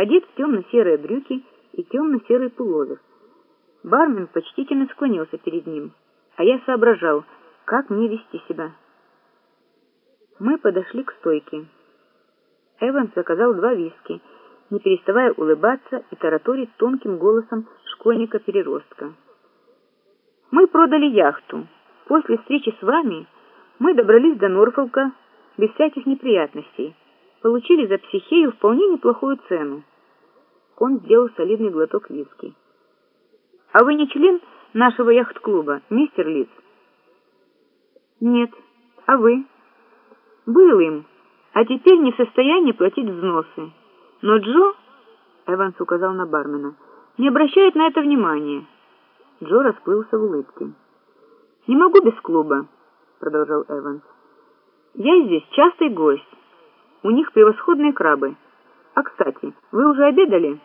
одет в темно-серые брюки и темно-серый пуловер. Бармен почтительно склонился перед ним, а я соображал, как мне вести себя. Мы подошли к стойке. Эванс заказал два виски, не переставая улыбаться и тараторить тонким голосом школьника-переростка. Мы продали яхту. После встречи с вами мы добрались до Норфолка без всяких неприятностей. Получили за психею вполне неплохую цену. Он сделал солидный глоток виски. А вы не член нашего яхт-клуба, мистер Лиц? Нет. А вы? Был им, а теперь не в состоянии платить взносы. Но Джо, Эванс указал на бармена, не обращает на это внимания. Джо расплылся в улыбке. «Не могу без клуба», — продолжал Эванс. «Я здесь частый гость. У них превосходные крабы. А, кстати, вы уже обедали?»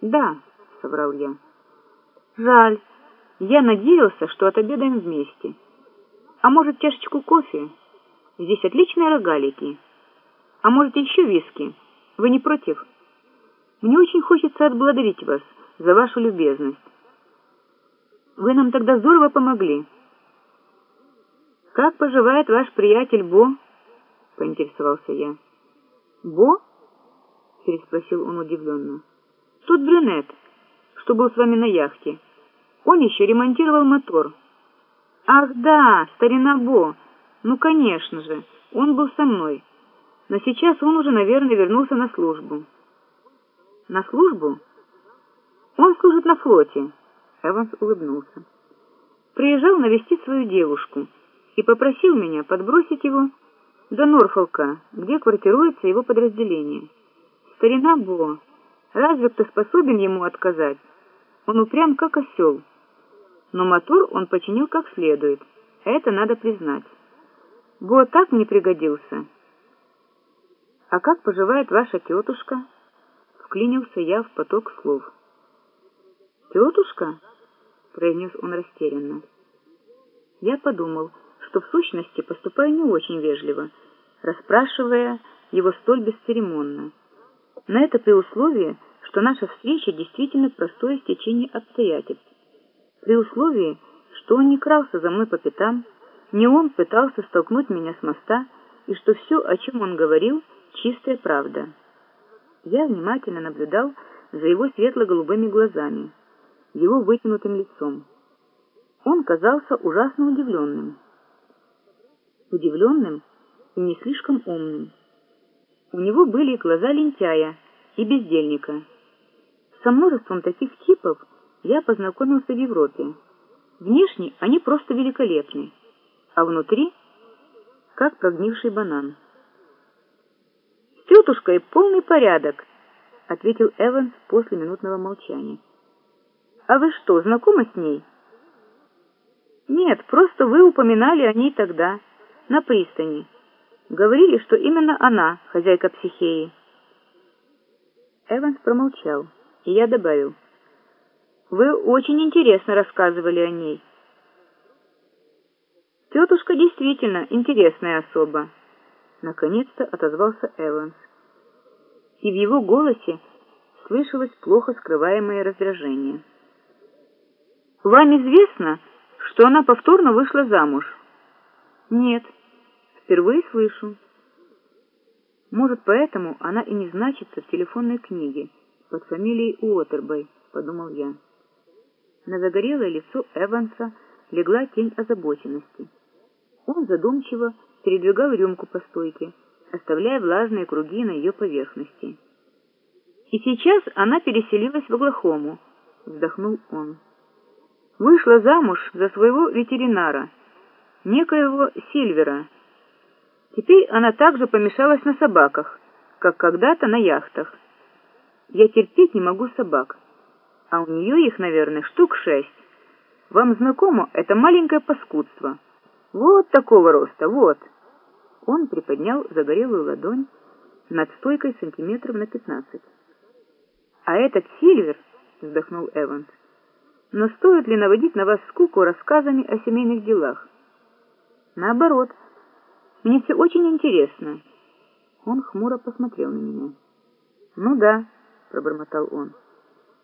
«Да», — соврал я. «Жаль. Я надеялся, что отобедаем вместе. А может, чашечку кофе? Здесь отличные рогалики. А может, еще виски? Вы не против? Мне очень хочется отблагодарить вас за вашу любезность. Вы нам тогда здорово помогли. Как поживает ваш приятель Бо? поинтересовался я. Бо? Переспросил он удивленно. Тут брюнет, что был с вами на яхте. Он еще ремонтировал мотор. Ах, да, старина Бо. Ну, конечно же, он был со мной. Но сейчас он уже, наверное, вернулся на службу. На службу? Он служит на флоте. Эванс улыбнулся. Приезжал навестить свою девушку и попросил меня подбросить его до Норфолка, где квартируется его подразделение. Старина Бо, разве кто способен ему отказать? Он упрям, как осел. Но мотор он починил как следует. Это надо признать. Бо так мне пригодился. «А как поживает ваша тетушка?» Вклинился я в поток слов. «Тетушка?» — произнес он растерянно. Я подумал, что в сущности поступаю не очень вежливо, расспрашивая его столь бесцеремонно. На это при условии, что наша встреча действительно простое стечение обстоятельств. При условии, что он не крался за мной по пятам, не он пытался столкнуть меня с моста, и что все, о чем он говорил, чистая правда. Я внимательно наблюдал за его светло-голубыми глазами его вытянутым лицом. Он казался ужасно удивленным. Удивленным и не слишком умным. У него были глаза лентяя и бездельника. Со множеством таких типов я познакомился в Европе. Внешне они просто великолепны, а внутри — как прогнивший банан. «С тетушкой полный порядок», — ответил Эванс после минутного молчания. А вы что, знакомы с ней? Нет, просто вы упоминали о ней тогда, на пристани. Говорили, что именно она хозяйка психеи. Эванс промолчал, и я добавил. Вы очень интересно рассказывали о ней. Тетушка действительно интересная особа. Наконец-то отозвался Эванс. И в его голосе слышалось плохо скрываемое раздражение. Вам известно, что она повторно вышла замуж? Нет, впервые слышу. Может, поэтому она и не значится в телефонной книге под фамилией Уотербей, подумал я. На загорелое лицо Эванса легла тень озабоченности. Он задумчиво передвигал рюмку по стойке, оставляя влажные круги на ее поверхности. «И сейчас она переселилась в Оклахому», — вздохнул он вышла замуж за своего ветеринара, некоего Сильвера. Теперь она также помешалась на собаках, как когда-то на яхтах. Я терпеть не могу собак, а у нее их, наверное, штук шесть. Вам знакомо это маленькое паскудство? Вот такого роста, вот. Он приподнял загорелую ладонь над стойкой сантиметров на пятнадцать. А этот Сильвер, вздохнул Эванс, но стоит ли наводить на вас скуку рассказами о семейных делах? Наоборот, мне все очень интересно. Он хмуро посмотрел на меня. Ну да, пробормотал он.